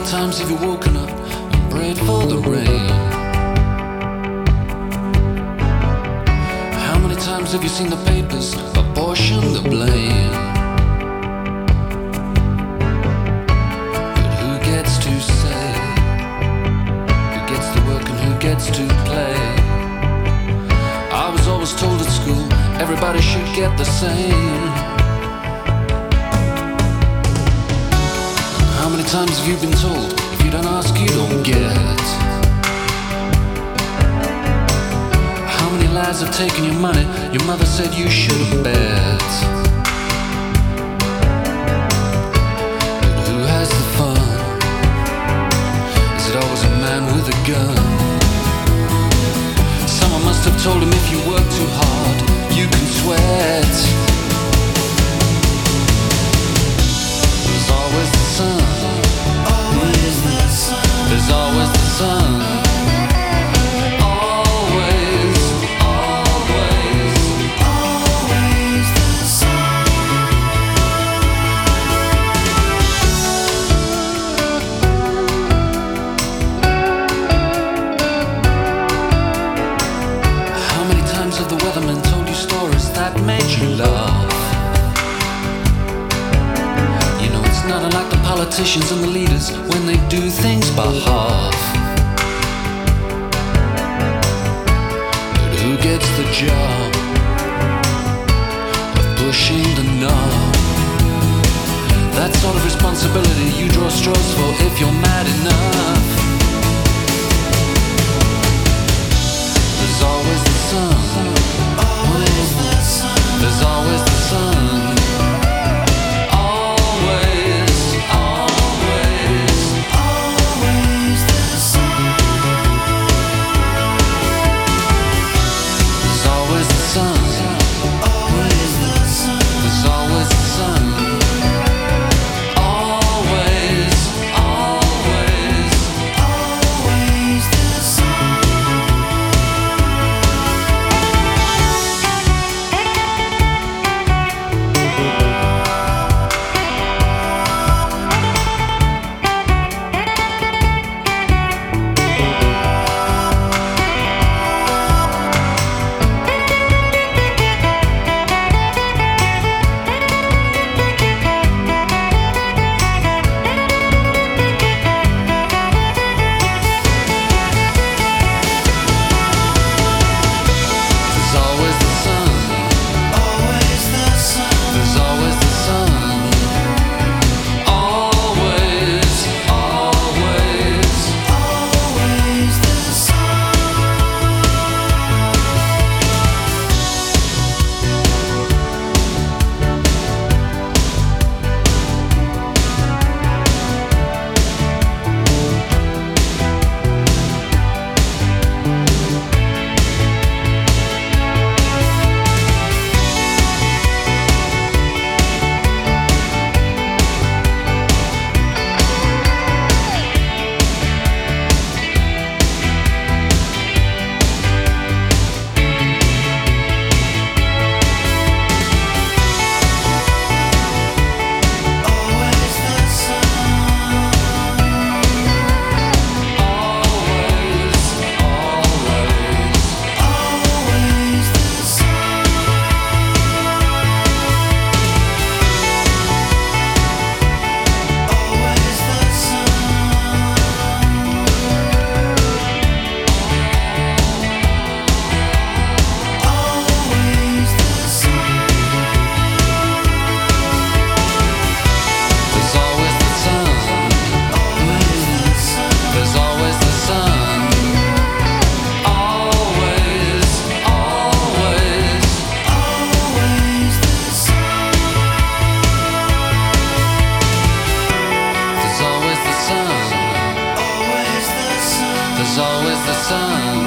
times have you woken up and prayed for the rain? How many times have you seen the papers apportion the blame? But who gets to say? Who gets to work and who gets to play? I was always told at school everybody should get the same. How many times have you been told if you don't ask, you don't get? How many lies have taken your money? Your mother said you shouldn't bet. But who has the fun? Is it always a man with a gun? Someone must have told him if you work politicians and the leaders when they do things by half. But who gets the job of pushing the knob? the sun.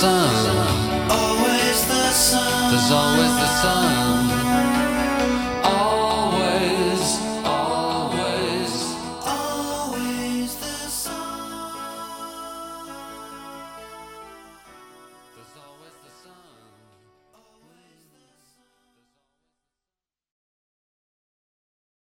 sun. Always the sun. There's always the sun.